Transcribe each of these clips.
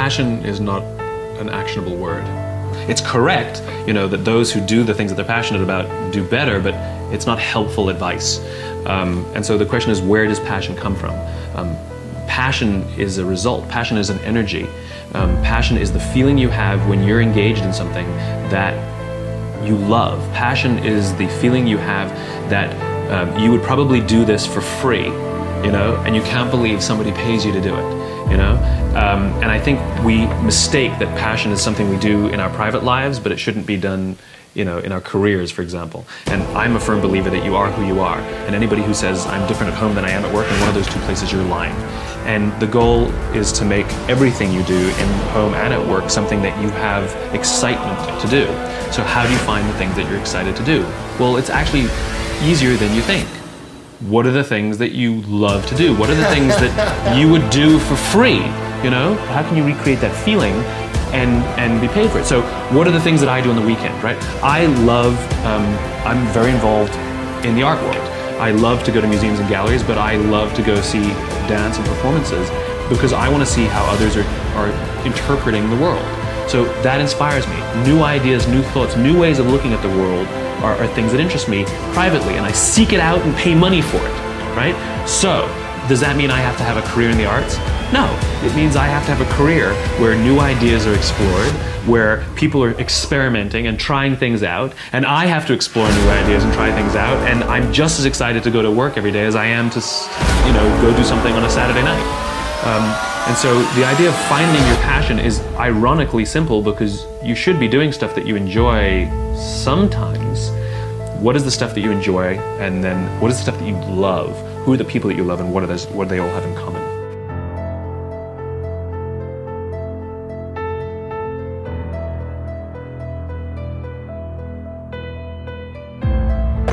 passion is not an actionable word. It's correct, you know, that those who do the things that they're passionate about do better, but it's not helpful advice. Um, and so the question is, where does passion come from? Um, passion is a result. Passion is an energy. Um, passion is the feeling you have when you're engaged in something that you love. Passion is the feeling you have that um, you would probably do this for free, you know, and you can't believe somebody pays you to do it, you know. Um, and I think we mistake that passion is something we do in our private lives, but it shouldn't be done you know, in our careers, for example. And I'm a firm believer that you are who you are. And anybody who says I'm different at home than I am at work, in one of those two places, you're lying. And the goal is to make everything you do in home and at work something that you have excitement to do. So how do you find the things that you're excited to do? Well, it's actually easier than you think. What are the things that you love to do? What are the things that you would do for free? You know, how can you recreate that feeling and and be paid for it. So what are the things that I do on the weekend, right? I love, um, I'm very involved in the art world. I love to go to museums and galleries, but I love to go see dance and performances because I want to see how others are, are interpreting the world. So that inspires me. New ideas, new thoughts, new ways of looking at the world are, are things that interest me privately, and I seek it out and pay money for it, right? So, does that mean I have to have a career in the arts? No, it means I have to have a career where new ideas are explored, where people are experimenting and trying things out, and I have to explore new ideas and try things out, and I'm just as excited to go to work every day as I am to, you know, go do something on a Saturday night. Um, and so the idea of finding your passion is ironically simple because you should be doing stuff that you enjoy sometimes. What is the stuff that you enjoy, and then what is the stuff that you love? Who are the people that you love, and what, are those, what do they all have in common?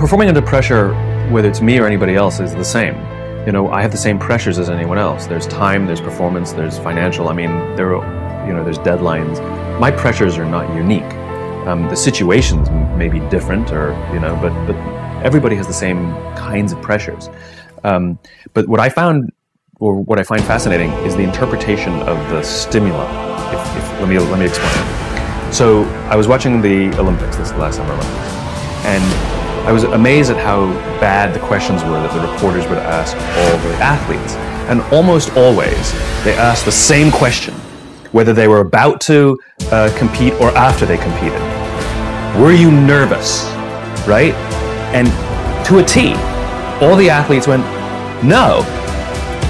Performing under pressure, whether it's me or anybody else, is the same. You know, I have the same pressures as anyone else. There's time, there's performance, there's financial. I mean, there, are, you know, there's deadlines. My pressures are not unique. Um, the situations may be different, or you know, but but everybody has the same kinds of pressures. Um, but what I found, or what I find fascinating, is the interpretation of the stimuli. If, if, let me let me explain. So I was watching the Olympics, this last Summer and I was amazed at how bad the questions were that the reporters would ask all the athletes. And almost always, they asked the same question whether they were about to uh, compete or after they competed. Were you nervous? Right? And to a T, all the athletes went, no.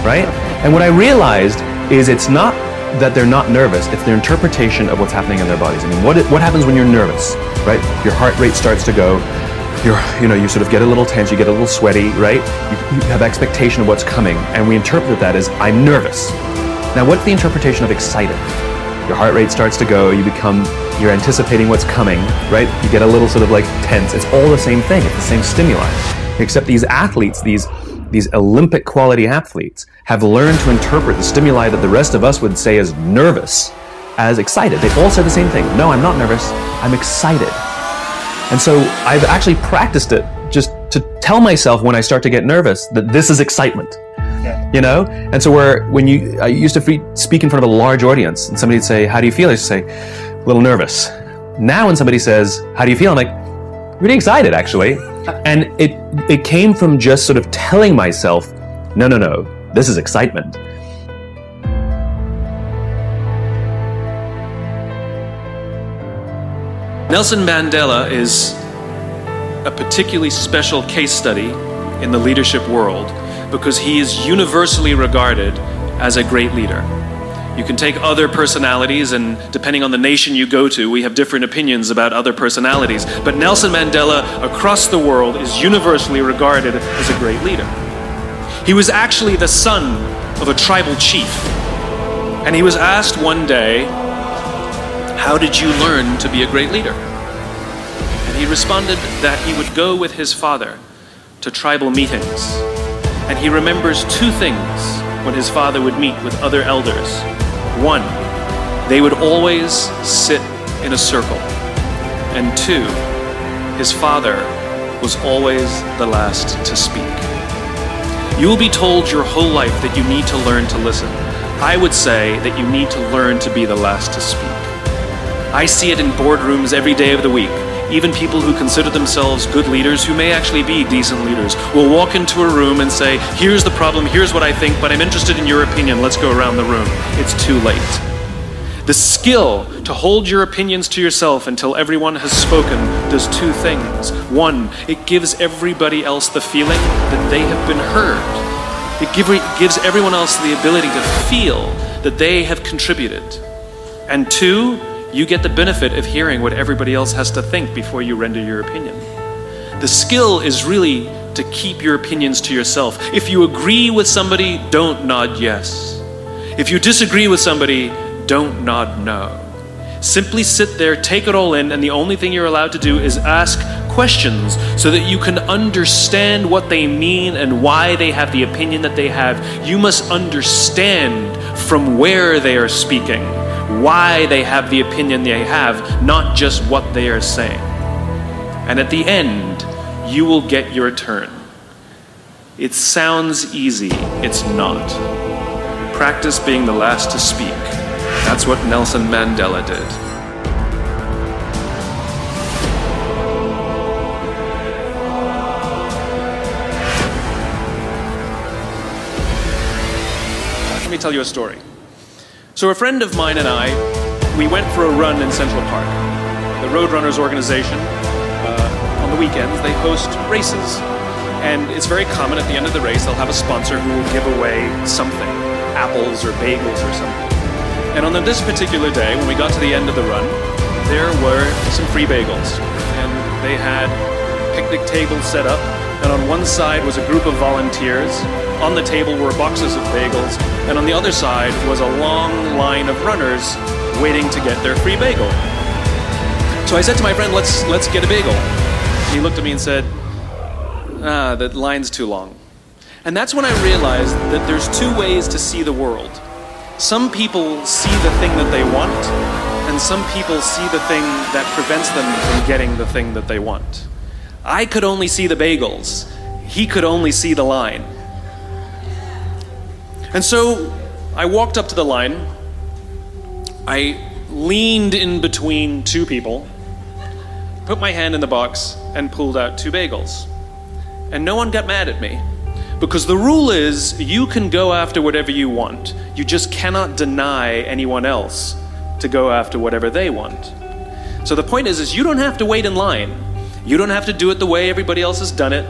Right? And what I realized is it's not that they're not nervous, it's their interpretation of what's happening in their bodies. I mean, what, what happens when you're nervous, right? Your heart rate starts to go, you're, you know, you sort of get a little tense, you get a little sweaty, right? You, you have expectation of what's coming, and we interpret that as I'm nervous. Now, what's the interpretation of excited? Your heart rate starts to go, you become, you're anticipating what's coming, right? You get a little sort of like tense. It's all the same thing, it's the same stimuli. Except these athletes, these these Olympic quality athletes have learned to interpret the stimuli that the rest of us would say as nervous as excited. They all say the same thing. No, I'm not nervous. I'm excited. And so I've actually practiced it just to tell myself when I start to get nervous that this is excitement. Yeah. You know? And so where when you I used to speak in front of a large audience and somebody'd say, How do you feel? I used to say, a little nervous. Now when somebody says, How do you feel? I'm like, really excited actually. And it it came from just sort of telling myself, no, no, no, this is excitement. Nelson Mandela is a particularly special case study in the leadership world because he is universally regarded as a great leader. You can take other personalities, and depending on the nation you go to, we have different opinions about other personalities. But Nelson Mandela, across the world, is universally regarded as a great leader. He was actually the son of a tribal chief. And he was asked one day, how did you learn to be a great leader? And he responded that he would go with his father to tribal meetings. And he remembers two things when his father would meet with other elders. One, they would always sit in a circle. And two, his father was always the last to speak. You will be told your whole life that you need to learn to listen. I would say that you need to learn to be the last to speak. I see it in boardrooms every day of the week. Even people who consider themselves good leaders, who may actually be decent leaders, will walk into a room and say, Here's the problem, here's what I think, but I'm interested in your opinion, let's go around the room. It's too late. The skill to hold your opinions to yourself until everyone has spoken does two things. One, it gives everybody else the feeling that they have been heard. It give, gives everyone else the ability to feel that they have contributed. And two, you get the benefit of hearing what everybody else has to think before you render your opinion. The skill is really to keep your opinions to yourself. If you agree with somebody, don't nod yes. If you disagree with somebody, don't nod no. Simply sit there, take it all in, and the only thing you're allowed to do is ask questions so that you can understand what they mean and why they have the opinion that they have. You must understand from where they are speaking, why they have the opinion they have, not just what they are saying. And at the end, you will get your turn. It sounds easy, it's not. Practice being the last to speak. That's what Nelson Mandela did. Let me tell you a story. So, a friend of mine and I, we went for a run in Central Park. The Roadrunners organization, uh, on the weekends, they host races. And it's very common at the end of the race, they'll have a sponsor who will give away something apples or bagels or something. And on this particular day, when we got to the end of the run, there were some free bagels. And they had picnic tables set up. And on one side was a group of volunteers. On the table were boxes of bagels. And on the other side was a long line of runners waiting to get their free bagel. So I said to my friend, let's, let's get a bagel. He looked at me and said, ah, the line's too long. And that's when I realized that there's two ways to see the world. Some people see the thing that they want, and some people see the thing that prevents them from getting the thing that they want. I could only see the bagels, he could only see the line. And so I walked up to the line, I leaned in between two people, put my hand in the box, and pulled out two bagels. And no one got mad at me. Because the rule is you can go after whatever you want. You just cannot deny anyone else to go after whatever they want. So the point is is you don't have to wait in line. You don't have to do it the way everybody else has done it.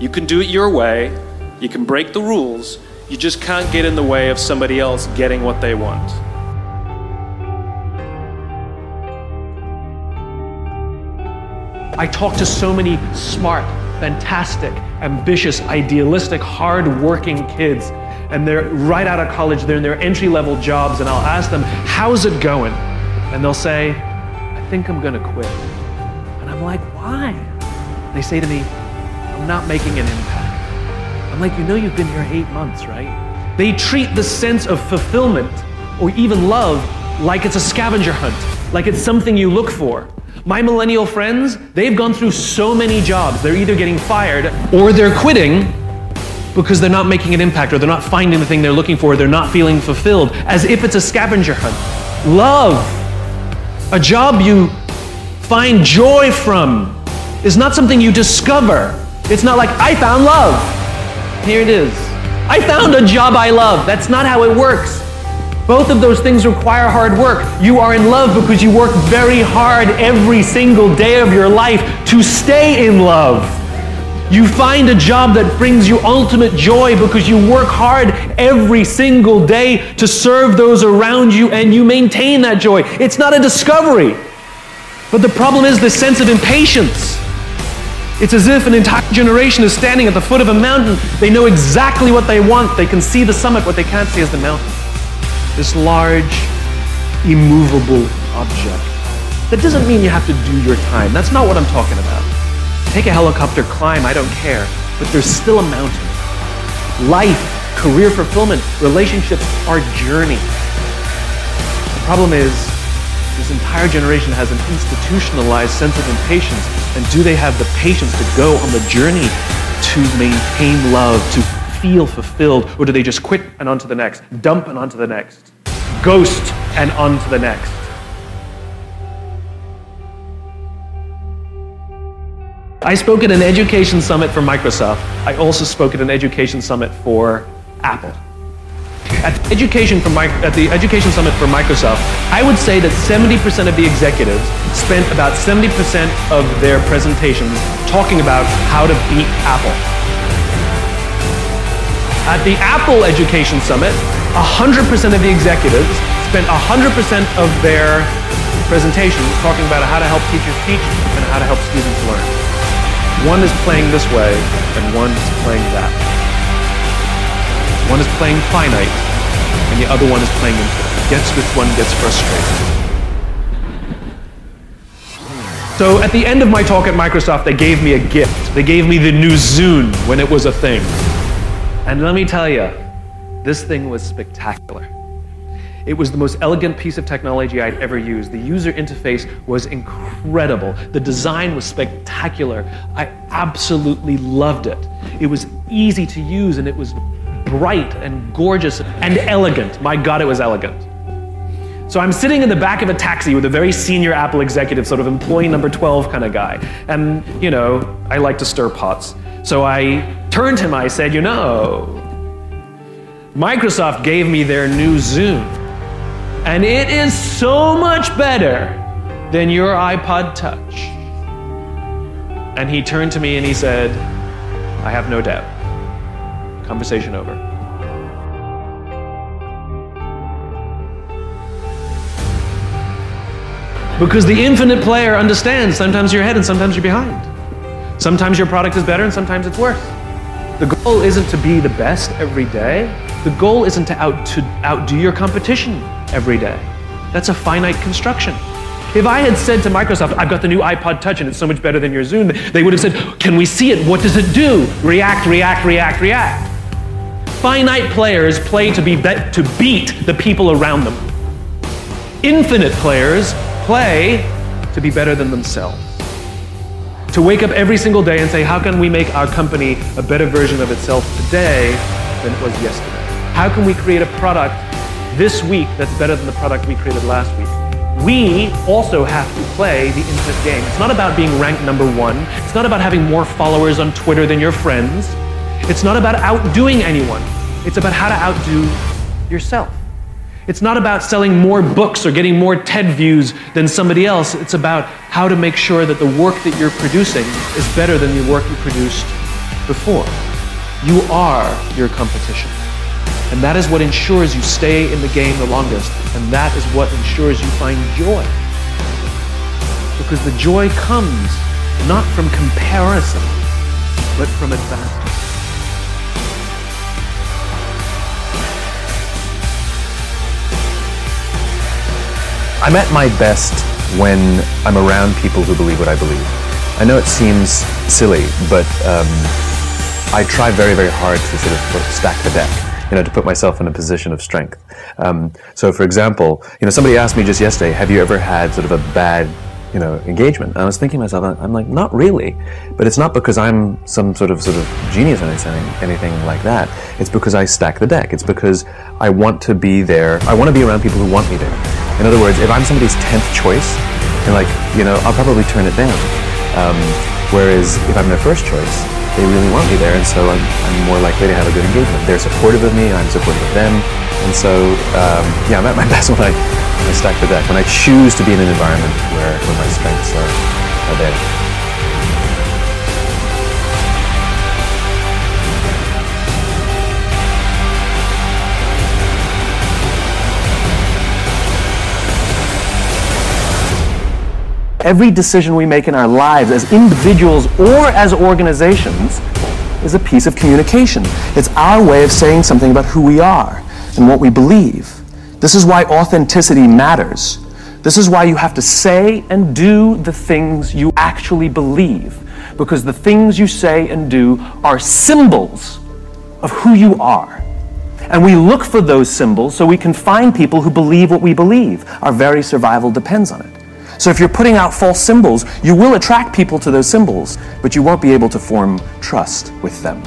You can do it your way. You can break the rules. You just can't get in the way of somebody else getting what they want. I talk to so many smart, fantastic, ambitious, idealistic, hard-working kids. And they're right out of college, they're in their entry-level jobs, and I'll ask them, how's it going? And they'll say, I think I'm gonna quit. And I'm like, why? They say to me, I'm not making an impact. I'm like, you know you've been here eight months, right? They treat the sense of fulfillment or even love like it's a scavenger hunt, like it's something you look for. My millennial friends, they've gone through so many jobs. They're either getting fired or they're quitting because they're not making an impact or they're not finding the thing they're looking for, or they're not feeling fulfilled, as if it's a scavenger hunt. Love, a job you find joy from, is not something you discover. It's not like, I found love. Here it is. I found a job I love. That's not how it works. Both of those things require hard work. You are in love because you work very hard every single day of your life to stay in love. You find a job that brings you ultimate joy because you work hard every single day to serve those around you and you maintain that joy. It's not a discovery. But the problem is the sense of impatience. It's as if an entire generation is standing at the foot of a mountain. They know exactly what they want. They can see the summit. What they can't see is the mountain this large, immovable object. That doesn't mean you have to do your time. That's not what I'm talking about. Take a helicopter, climb, I don't care. But there's still a mountain. Life, career fulfillment, relationships are journey. The problem is, this entire generation has an institutionalized sense of impatience. And do they have the patience to go on the journey to maintain love, to feel fulfilled, or do they just quit and on to the next, dump and on to the next, ghost and on to the next? I spoke at an education summit for Microsoft. I also spoke at an education summit for Apple. At the education, for Mi- at the education summit for Microsoft, I would say that 70% of the executives spent about 70% of their presentations talking about how to beat Apple. At the Apple Education Summit, 100% of the executives spent 100% of their presentations talking about how to help teachers teach and how to help students learn. One is playing this way and one is playing that. One is playing finite and the other one is playing infinite. Gets which one gets frustrated. So at the end of my talk at Microsoft, they gave me a gift. They gave me the new Zune when it was a thing. And let me tell you, this thing was spectacular. It was the most elegant piece of technology I'd ever used. The user interface was incredible. The design was spectacular. I absolutely loved it. It was easy to use and it was bright and gorgeous and elegant. My God, it was elegant. So I'm sitting in the back of a taxi with a very senior Apple executive, sort of employee number 12 kind of guy. And, you know, I like to stir pots. So I turned to him, I said, You know, Microsoft gave me their new Zune, and it is so much better than your iPod Touch. And he turned to me and he said, I have no doubt. Conversation over. Because the infinite player understands sometimes you're ahead and sometimes you're behind. Sometimes your product is better and sometimes it's worse. The goal isn't to be the best every day. The goal isn't to, out, to outdo your competition every day. That's a finite construction. If I had said to Microsoft, I've got the new iPod Touch and it's so much better than your Zune, they would have said, Can we see it? What does it do? React, react, react, react. Finite players play to, be, be- to beat the people around them. Infinite players play to be better than themselves. To wake up every single day and say, How can we make our company a better version of itself today than it was yesterday? How can we create a product this week that's better than the product we created last week? We also have to play the infinite game. It's not about being ranked number one. It's not about having more followers on Twitter than your friends. It's not about outdoing anyone. It's about how to outdo yourself. It's not about selling more books or getting more TED views than somebody else. It's about how to make sure that the work that you're producing is better than the work you produced before. You are your competition. And that is what ensures you stay in the game the longest. And that is what ensures you find joy. Because the joy comes not from comparison, but from advantage. I'm at my best when I'm around people who believe what I believe. I know it seems silly, but um, I try very, very hard to sort of stack the deck, you know, to put myself in a position of strength. Um, so, for example, you know, somebody asked me just yesterday, "Have you ever had sort of a bad, you know, engagement?" And I was thinking to myself, I'm like, not really, but it's not because I'm some sort of sort of genius or anything, anything like that. It's because I stack the deck. It's because I want to be there. I want to be around people who want me there. In other words, if I'm somebody's tenth choice, and like, you know, I'll probably turn it down. Um, whereas if I'm their first choice, they really want me there, and so I'm, I'm more likely to have a good engagement. They're supportive of me, I'm supportive of them, and so um, yeah, I'm at my best when I, when I stack the deck, when I choose to be in an environment where, where my strengths are, are there. Every decision we make in our lives as individuals or as organizations is a piece of communication. It's our way of saying something about who we are and what we believe. This is why authenticity matters. This is why you have to say and do the things you actually believe, because the things you say and do are symbols of who you are. And we look for those symbols so we can find people who believe what we believe. Our very survival depends on it. So if you're putting out false symbols, you will attract people to those symbols, but you won't be able to form trust with them.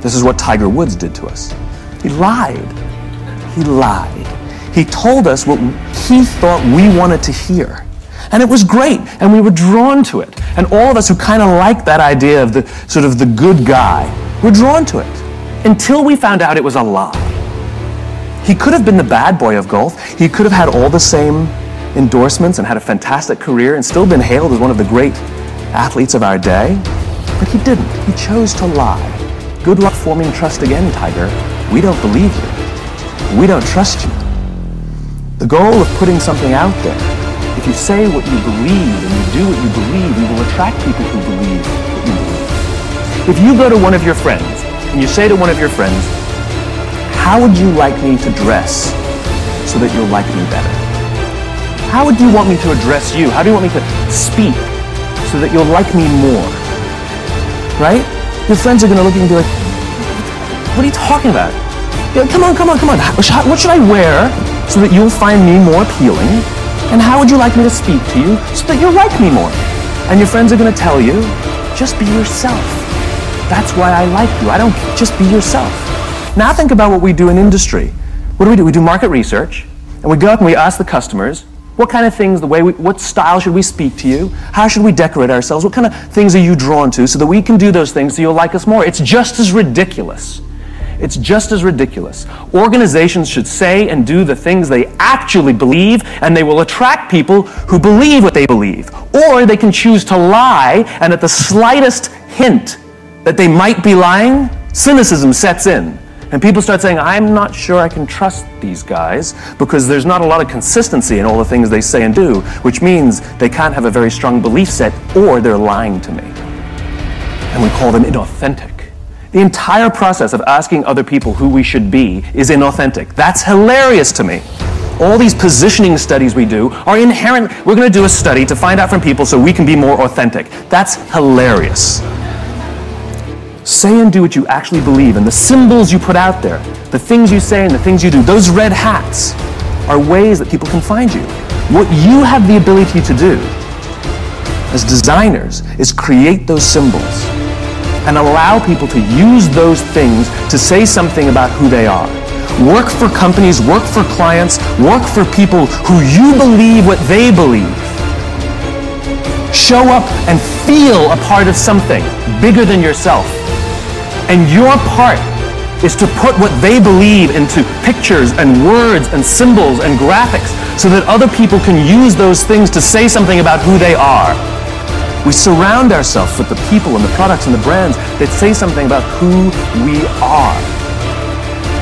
This is what Tiger Woods did to us. He lied. He lied. He told us what he thought we wanted to hear. And it was great, and we were drawn to it. And all of us who kind of liked that idea of the sort of the good guy were drawn to it until we found out it was a lie. He could have been the bad boy of golf. He could have had all the same endorsements and had a fantastic career and still been hailed as one of the great athletes of our day. But he didn't. He chose to lie. Good luck forming trust again, Tiger. We don't believe you. We don't trust you. The goal of putting something out there, if you say what you believe and you do what you believe, you will attract people who believe what you believe. If you go to one of your friends and you say to one of your friends, how would you like me to dress so that you'll like me better? How would you want me to address you? How do you want me to speak so that you'll like me more? Right? Your friends are going to look at you and be like, what are you talking about? Like, come on, come on, come on. What should I wear so that you'll find me more appealing? And how would you like me to speak to you so that you'll like me more? And your friends are going to tell you, just be yourself. That's why I like you. I don't just be yourself. Now think about what we do in industry. What do we do? We do market research, and we go out and we ask the customers, what kind of things, the way we, what style should we speak to you? How should we decorate ourselves? What kind of things are you drawn to so that we can do those things so you'll like us more? It's just as ridiculous. It's just as ridiculous. Organizations should say and do the things they actually believe, and they will attract people who believe what they believe. Or they can choose to lie, and at the slightest hint that they might be lying, cynicism sets in. And people start saying, I'm not sure I can trust these guys because there's not a lot of consistency in all the things they say and do, which means they can't have a very strong belief set or they're lying to me. And we call them inauthentic. The entire process of asking other people who we should be is inauthentic. That's hilarious to me. All these positioning studies we do are inherent. We're going to do a study to find out from people so we can be more authentic. That's hilarious. Say and do what you actually believe, and the symbols you put out there, the things you say and the things you do, those red hats are ways that people can find you. What you have the ability to do as designers is create those symbols and allow people to use those things to say something about who they are. Work for companies, work for clients, work for people who you believe what they believe. Show up and feel a part of something bigger than yourself. And your part is to put what they believe into pictures and words and symbols and graphics so that other people can use those things to say something about who they are. We surround ourselves with the people and the products and the brands that say something about who we are.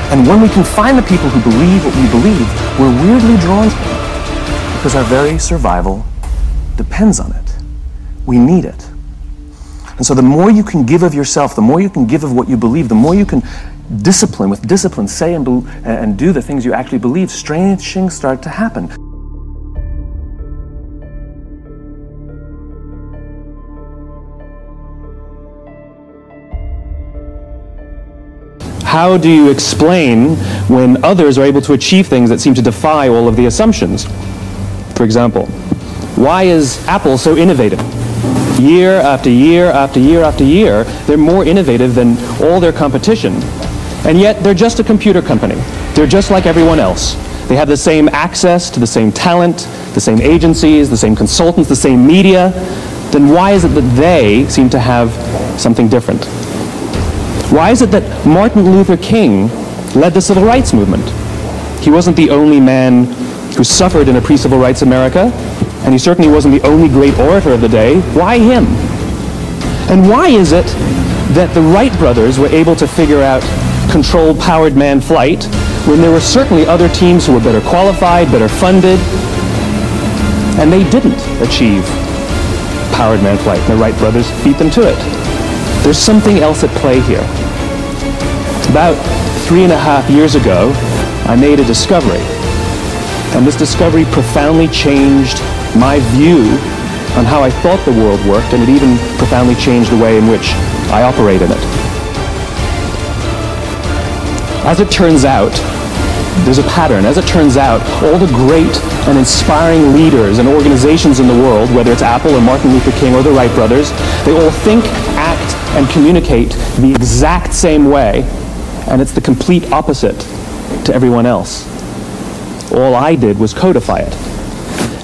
And when we can find the people who believe what we believe, we're weirdly drawn to them because our very survival depends on it. We need it. And so the more you can give of yourself, the more you can give of what you believe, the more you can discipline, with discipline, say and, be- and do the things you actually believe, strange things start to happen. How do you explain when others are able to achieve things that seem to defy all of the assumptions? For example, why is Apple so innovative? Year after year after year after year, they're more innovative than all their competition. And yet, they're just a computer company. They're just like everyone else. They have the same access to the same talent, the same agencies, the same consultants, the same media. Then why is it that they seem to have something different? Why is it that Martin Luther King led the civil rights movement? He wasn't the only man who suffered in a pre-civil rights America, and he certainly wasn't the only great orator of the day. Why him? And why is it that the Wright brothers were able to figure out controlled powered man flight when there were certainly other teams who were better qualified, better funded, and they didn't achieve powered man flight. The Wright brothers beat them to it. There's something else at play here. About three and a half years ago, I made a discovery. And this discovery profoundly changed my view on how I thought the world worked, and it even profoundly changed the way in which I operate in it. As it turns out, there's a pattern. As it turns out, all the great and inspiring leaders and organizations in the world, whether it's Apple or Martin Luther King or the Wright brothers, they all think, act, and communicate the exact same way, and it's the complete opposite to everyone else. All I did was codify it.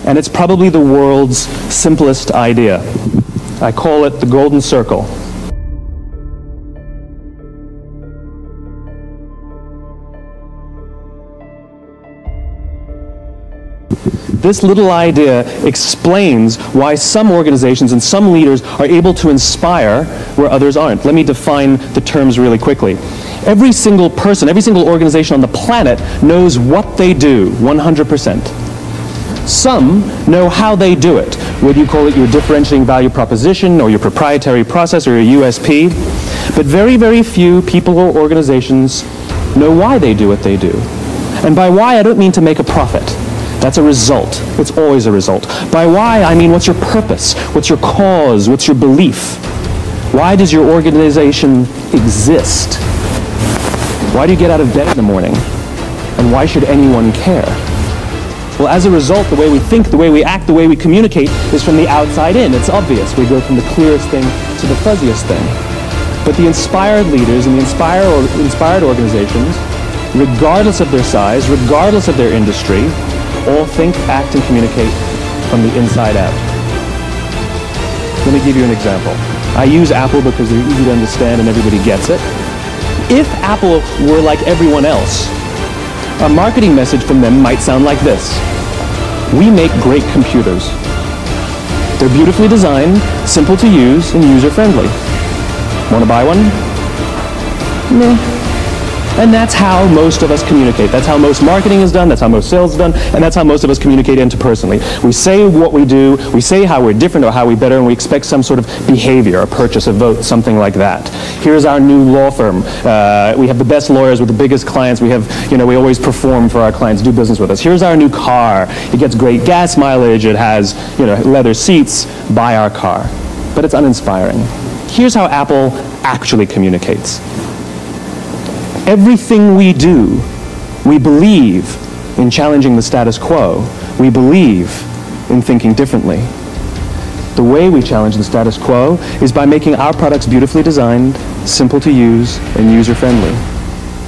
And it's probably the world's simplest idea. I call it the golden circle. This little idea explains why some organizations and some leaders are able to inspire where others aren't. Let me define the terms really quickly. Every single person, every single organization on the planet knows what they do 100%. Some know how they do it, whether you call it your differentiating value proposition or your proprietary process or your USP. But very, very few people or organizations know why they do what they do. And by why, I don't mean to make a profit. That's a result. It's always a result. By why, I mean what's your purpose? What's your cause? What's your belief? Why does your organization exist? Why do you get out of bed in the morning? And why should anyone care? Well, as a result, the way we think, the way we act, the way we communicate is from the outside in. It's obvious. We go from the clearest thing to the fuzziest thing. But the inspired leaders and the inspired, or, inspired organizations, regardless of their size, regardless of their industry, all think, act, and communicate from the inside out. Let me give you an example. I use Apple because they're easy to understand and everybody gets it. If Apple were like everyone else, a marketing message from them might sound like this. We make great computers. They're beautifully designed, simple to use, and user-friendly. Want to buy one? Meh. And that's how most of us communicate. That's how most marketing is done, that's how most sales is done, and that's how most of us communicate interpersonally. We say what we do, we say how we're different or how we better, and we expect some sort of behavior, a purchase, a vote, something like that. Here's our new law firm. Uh, we have the best lawyers with the biggest clients. We have, you know, we always perform for our clients, do business with us. Here's our new car. It gets great gas mileage. It has, you know, leather seats. Buy our car. But it's uninspiring. Here's how Apple actually communicates. Everything we do, we believe in challenging the status quo. We believe in thinking differently. The way we challenge the status quo is by making our products beautifully designed, simple to use, and user-friendly.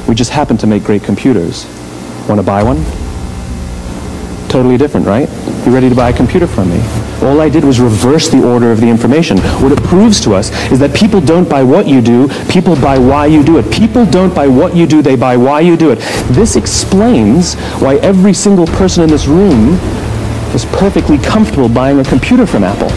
We just happen to make great computers. Want to buy one? Totally different, right? You ready to buy a computer from me? All I did was reverse the order of the information. What it proves to us is that people don't buy what you do, people buy why you do it. People don't buy what you do, they buy why you do it. This explains why every single person in this room is perfectly comfortable buying a computer from Apple.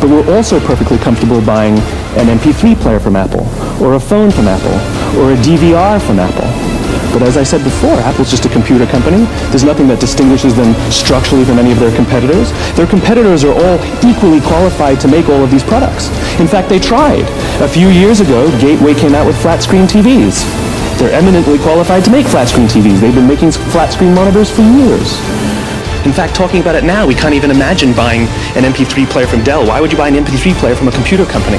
But we're also perfectly comfortable buying an MP3 player from Apple, or a phone from Apple, or a DVR from Apple. But as I said before, Apple's just a computer company. There's nothing that distinguishes them structurally from any of their competitors. Their competitors are all equally qualified to make all of these products. In fact, they tried. A few years ago, Gateway came out with flat screen TVs. They're eminently qualified to make flat screen TVs. They've been making flat screen monitors for years. In fact, talking about it now, we can't even imagine buying an MP3 player from Dell. Why would you buy an MP3 player from a computer company?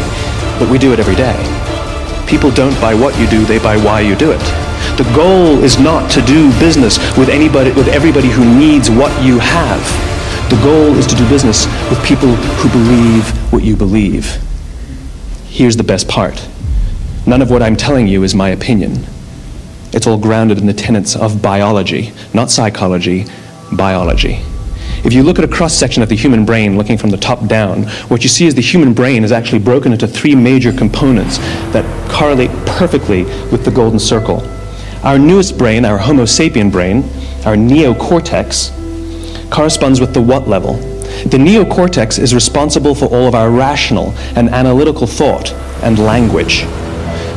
But we do it every day. People don't buy what you do, they buy why you do it. The goal is not to do business with anybody, with everybody who needs what you have. The goal is to do business with people who believe what you believe. Here's the best part. None of what I'm telling you is my opinion. It's all grounded in the tenets of biology, not psychology, biology. If you look at a cross section of the human brain, looking from the top down, what you see is the human brain is actually broken into three major components that correlate perfectly with the golden circle. Our newest brain, our Homo sapien brain, our neocortex, corresponds with the what level. The neocortex is responsible for all of our rational and analytical thought and language.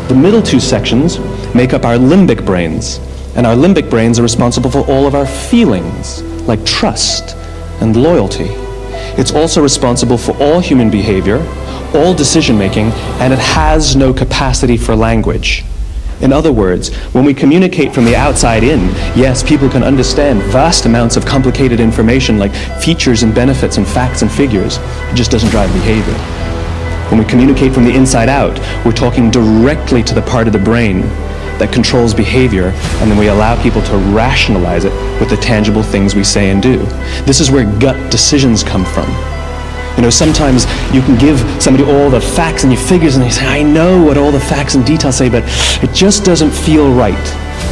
The middle two sections make up our limbic brains, and our limbic brains are responsible for all of our feelings, like trust and loyalty. It's also responsible for all human behavior, all decision making, and it has no capacity for language. In other words, when we communicate from the outside in, yes, people can understand vast amounts of complicated information like features and benefits and facts and figures. It just doesn't drive behavior. When we communicate from the inside out, we're talking directly to the part of the brain that controls behavior, and then we allow people to rationalize it with the tangible things we say and do. This is where gut decisions come from. You know, sometimes you can give somebody all the facts and your figures, and they say, I know what all the facts and details say, but it just doesn't feel right.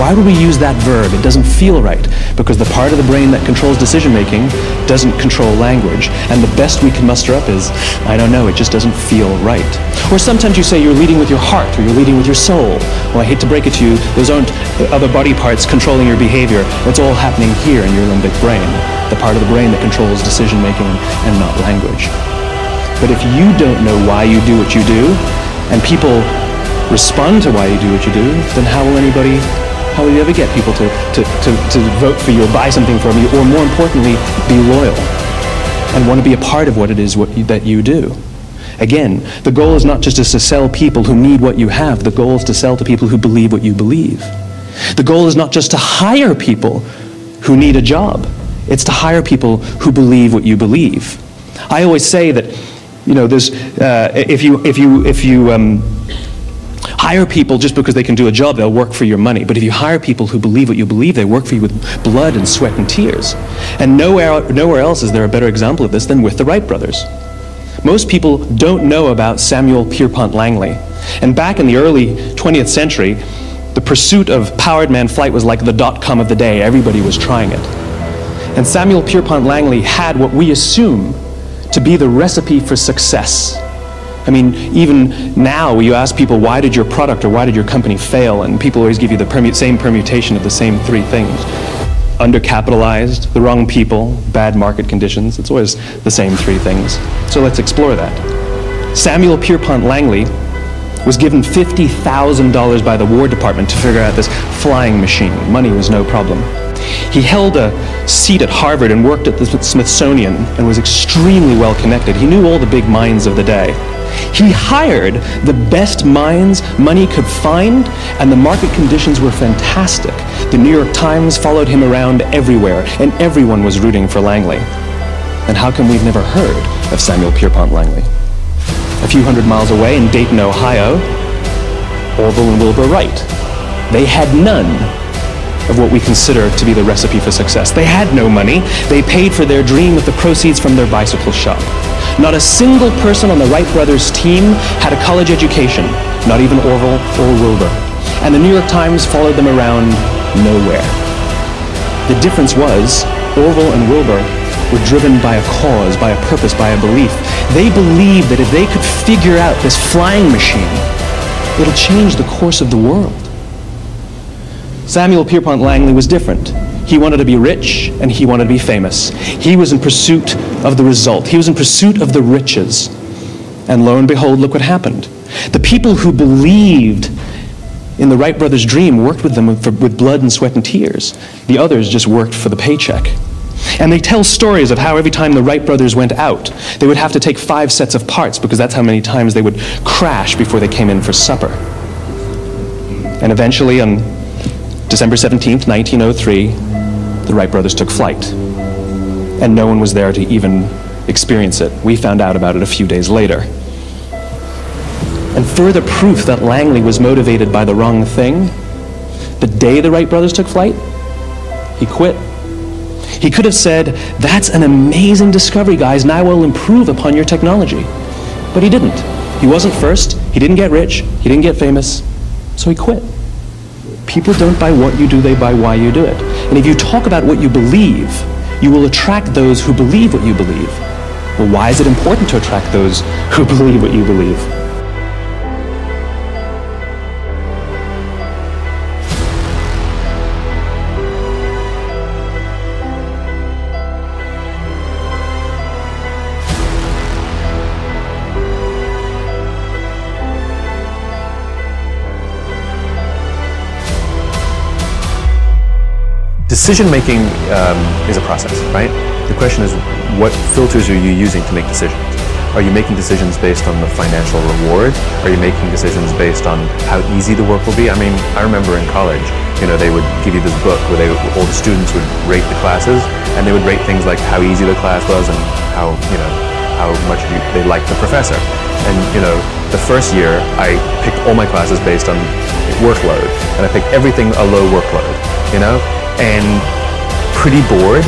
Why would we use that verb? It doesn't feel right. Because the part of the brain that controls decision making doesn't control language. And the best we can muster up is, I don't know, it just doesn't feel right. Or sometimes you say you're leading with your heart or you're leading with your soul. Well, I hate to break it to you, those aren't other body parts controlling your behavior. It's all happening here in your limbic brain, the part of the brain that controls decision making and not language. But if you don't know why you do what you do, and people respond to why you do what you do, then how will anybody how will you ever get people to, to, to, to vote for you or buy something from you, or more importantly, be loyal and want to be a part of what it is what you, that you do? Again, the goal is not just to sell people who need what you have, the goal is to sell to people who believe what you believe. The goal is not just to hire people who need a job, it's to hire people who believe what you believe. I always say that, you know, there's, uh, if you, if you, if you, um, hire people just because they can do a job, they'll work for your money. But if you hire people who believe what you believe, they work for you with blood and sweat and tears. And nowhere, nowhere else is there a better example of this than with the Wright brothers. Most people don't know about Samuel Pierpont Langley. And back in the early 20th century, the pursuit of powered man flight was like the dot com of the day. Everybody was trying it. And Samuel Pierpont Langley had what we assume to be the recipe for success I mean, even now, you ask people, why did your product or why did your company fail? And people always give you the permu- same permutation of the same three things undercapitalized, the wrong people, bad market conditions. It's always the same three things. So let's explore that. Samuel Pierpont Langley was given $50,000 by the War Department to figure out this flying machine. Money was no problem. He held a seat at Harvard and worked at the Smithsonian and was extremely well connected. He knew all the big minds of the day. He hired the best minds money could find, and the market conditions were fantastic. The New York Times followed him around everywhere, and everyone was rooting for Langley. And how come we've never heard of Samuel Pierpont Langley? A few hundred miles away in Dayton, Ohio, Orville and Wilbur Wright. They had none of what we consider to be the recipe for success. They had no money. They paid for their dream with the proceeds from their bicycle shop. Not a single person on the Wright brothers team had a college education, not even Orville or Wilbur. And the New York Times followed them around nowhere. The difference was Orville and Wilbur were driven by a cause, by a purpose, by a belief. They believed that if they could figure out this flying machine, it'll change the course of the world. Samuel Pierpont Langley was different. He wanted to be rich and he wanted to be famous. He was in pursuit of the result. He was in pursuit of the riches. And lo and behold, look what happened. The people who believed in the Wright brothers' dream worked with them with, with blood and sweat and tears. The others just worked for the paycheck. And they tell stories of how every time the Wright brothers went out, they would have to take five sets of parts because that's how many times they would crash before they came in for supper. And eventually, on December 17, 1903, the Wright brothers took flight. And no one was there to even experience it. We found out about it a few days later. And further proof that Langley was motivated by the wrong thing, the day the Wright brothers took flight, he quit. He could have said, That's an amazing discovery, guys, and I will improve upon your technology. But he didn't. He wasn't first, he didn't get rich, he didn't get famous, so he quit. People don't buy what you do, they buy why you do it. And if you talk about what you believe, you will attract those who believe what you believe. Well, why is it important to attract those who believe what you believe? Decision making um, is a process, right? The question is, what filters are you using to make decisions? Are you making decisions based on the financial reward? Are you making decisions based on how easy the work will be? I mean, I remember in college, you know, they would give you this book where they, all the students would rate the classes, and they would rate things like how easy the class was and how, you know, how much you, they liked the professor. And, you know, the first year, I picked all my classes based on workload, and I picked everything a low workload, you know? And pretty bored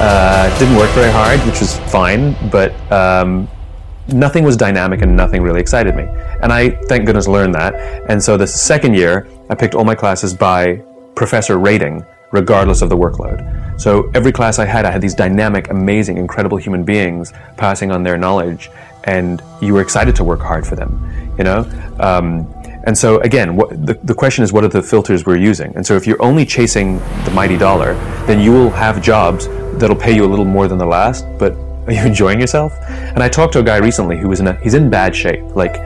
Uh, didn't work very hard, which was fine, but um, nothing was dynamic and nothing really excited me. And I, thank goodness, learned that. And so the second year, I picked all my classes by professor rating, regardless of the workload. So every class I had, I had these dynamic, amazing, incredible human beings passing on their knowledge, and you were excited to work hard for them, you know? Um, and so again, what, the, the question is, what are the filters we're using? And so if you're only chasing the mighty dollar, then you will have jobs that'll pay you a little more than the last, but are you enjoying yourself? And I talked to a guy recently who was in a, he's in bad shape. Like,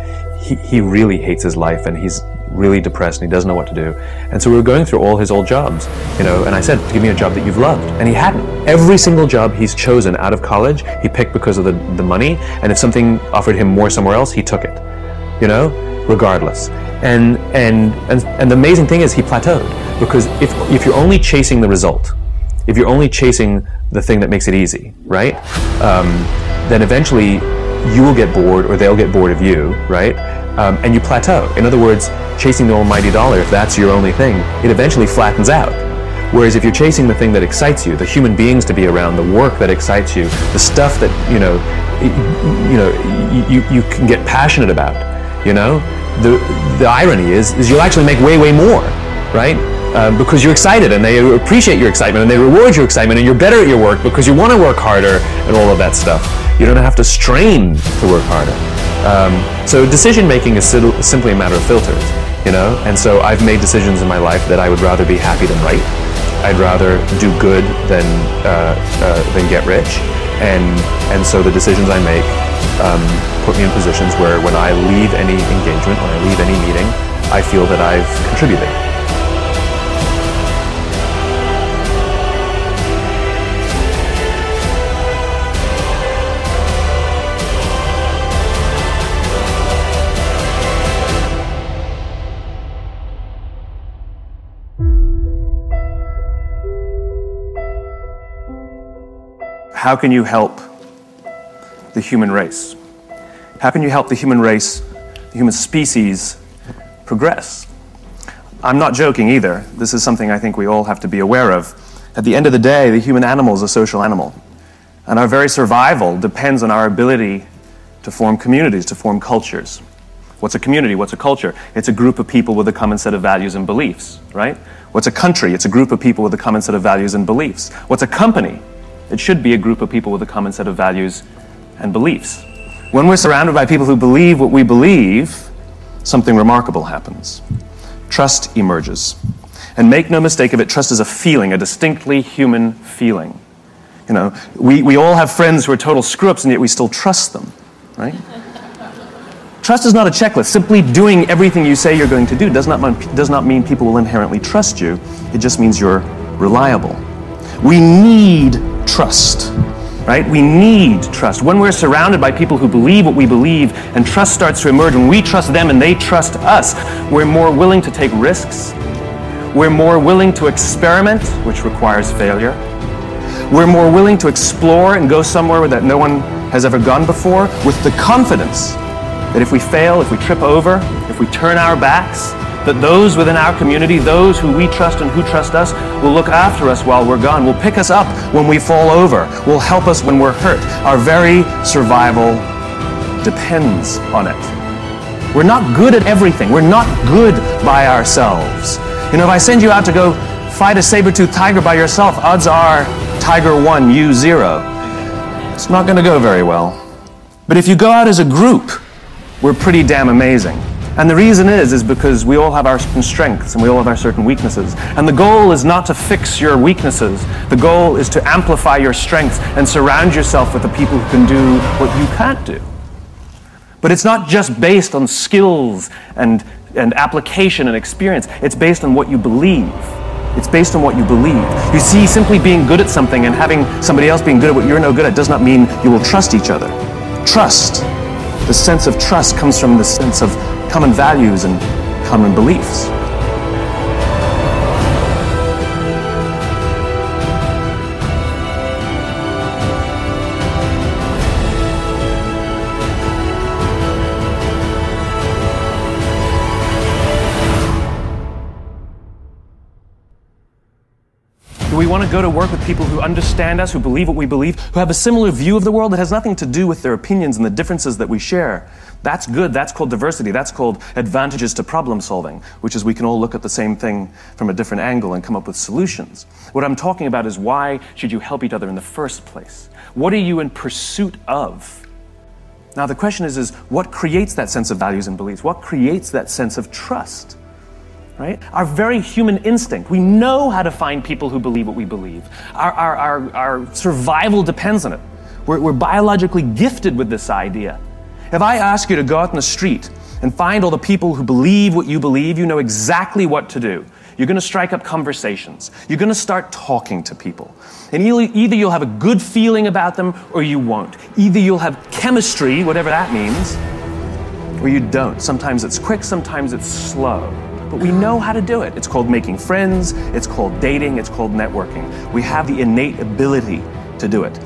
he, he really hates his life and he's really depressed and he doesn't know what to do. And so we were going through all his old jobs, you know, and I said, give me a job that you've loved. And he hadn't. Every single job he's chosen out of college, he picked because of the, the money. And if something offered him more somewhere else, he took it, you know, regardless. And, and, and, and the amazing thing is he plateaued because if, if you're only chasing the result, if you're only chasing the thing that makes it easy, right? Um, then eventually you will get bored or they'll get bored of you, right? Um, and you plateau. In other words, chasing the almighty dollar, if that's your only thing, it eventually flattens out. Whereas if you're chasing the thing that excites you, the human beings to be around, the work that excites you, the stuff that you know, you know, you, you can get passionate about, you know, the the irony is is you'll actually make way way more, right? Um, because you're excited and they appreciate your excitement and they reward your excitement and you're better at your work because you want to work harder and all of that stuff. You don't have to strain to work harder. Um, so decision making is simply a matter of filters, you know. And so I've made decisions in my life that I would rather be happy than right. I'd rather do good than uh, uh, than get rich, and and so the decisions I make um, put me in positions where when I leave any engagement, when I leave any meeting, I feel that I've contributed. how can you help the human race? How can you help the human race, the human species, progress? I'm not joking either. This is something I think we all have to be aware of. At the end of the day, the human animal is a social animal. And our very survival depends on our ability to form communities, to form cultures. What's a community? What's a culture? It's a group of people with a common set of values and beliefs, right? What's a country? It's a group of people with a common set of values and beliefs. What's a company? It should be a group of people with a common set of values and beliefs. When we're surrounded by people who believe what we believe, something remarkable happens. Trust emerges. And make no mistake of it, trust is a feeling, a distinctly human feeling. You know, we, we all have friends who are total screw ups, and yet we still trust them, right? trust is not a checklist. Simply doing everything you say you're going to do does not, does not mean people will inherently trust you, it just means you're reliable. We need trust, right? We need trust. When we're surrounded by people who believe what we believe and trust starts to emerge, when we trust them and they trust us, we're more willing to take risks. We're more willing to experiment, which requires failure. We're more willing to explore and go somewhere that no one has ever gone before with the confidence that if we fail, if we trip over, if we turn our backs, that those within our community, those who we trust and who trust us, will look after us while we're gone, will pick us up when we fall over, will help us when we're hurt. Our very survival depends on it. We're not good at everything. We're not good by ourselves. You know, if I send you out to go fight a saber-toothed tiger by yourself, odds are tiger one, you zero. It's not going to go very well. But if you go out as a group, we're pretty damn amazing. And the reason is, is because we all have our certain strengths and we all have our certain weaknesses. And the goal is not to fix your weaknesses. The goal is to amplify your strengths and surround yourself with the people who can do what you can't do. But it's not just based on skills and, and application and experience. It's based on what you believe. It's based on what you believe. You see, simply being good at something and having somebody else being good at what you're no good at does not mean you will trust each other. Trust, the sense of trust comes from the sense of common values and common beliefs. Go to work with people who understand us, who believe what we believe, who have a similar view of the world that has nothing to do with their opinions and the differences that we share? That's good. That's called diversity. That's called advantages to problem solving, which is we can all look at the same thing from a different angle and come up with solutions. What I'm talking about is why should you help each other in the first place? What are you in pursuit of? Now the question is, is what creates that sense of values and beliefs? What creates that sense of trust? Right? Our very human instinct. We know how to find people who believe what we believe. Our, our, our, our survival depends on it. We're, we're biologically gifted with this idea. If I ask you to go out in the street and find all the people who believe what you believe, you know exactly what to do. You're going to strike up conversations. You're going to start talking to people. And either you'll have a good feeling about them or you won't. Either you'll have chemistry, whatever that means, or you don't. Sometimes it's quick, sometimes it's slow but we know how to do it. It's called making friends, it's called dating, it's called networking. We have the innate ability to do it.